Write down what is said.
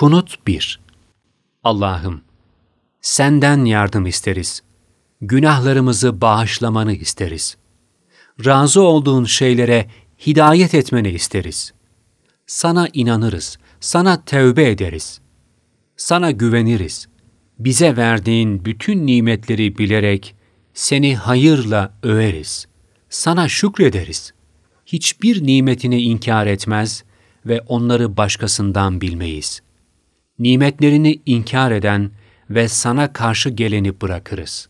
Kunut 1 Allah'ım, senden yardım isteriz. Günahlarımızı bağışlamanı isteriz. Razı olduğun şeylere hidayet etmeni isteriz. Sana inanırız, sana tevbe ederiz. Sana güveniriz. Bize verdiğin bütün nimetleri bilerek seni hayırla överiz. Sana şükrederiz. Hiçbir nimetini inkar etmez ve onları başkasından bilmeyiz. Nimetlerini inkar eden ve sana karşı geleni bırakırız.